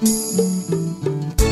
嗯。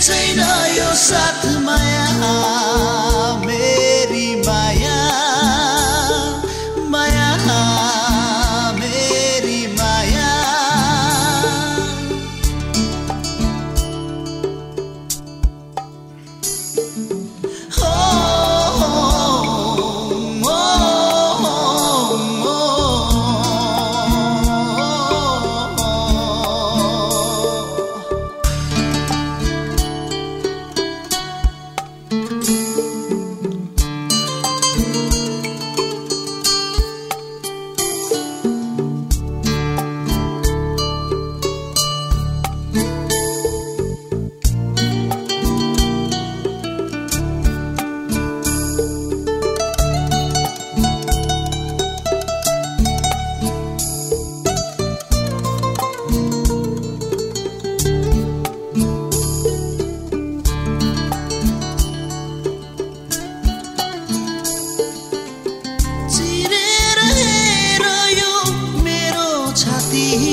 छैन यो साथ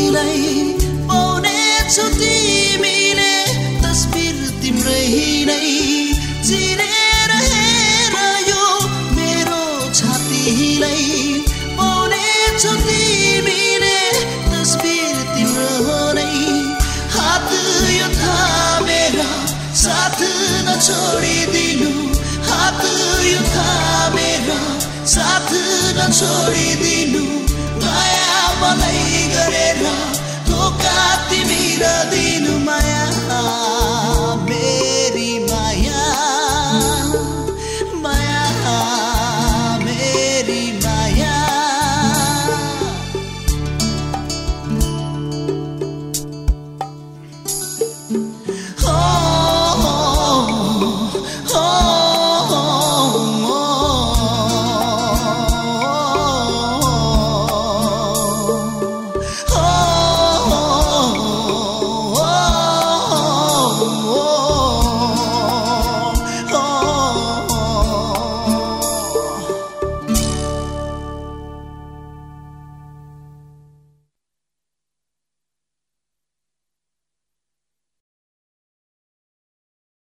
छातीलाई पाउने छु तिमीले। तस्बिर नै यो मेरो छातीलाई। तिमीले तिम्रो नै। हात यो साथ नछोडिदिनु। हात यो मलाई गरेर धोका तिमी र दिनुमा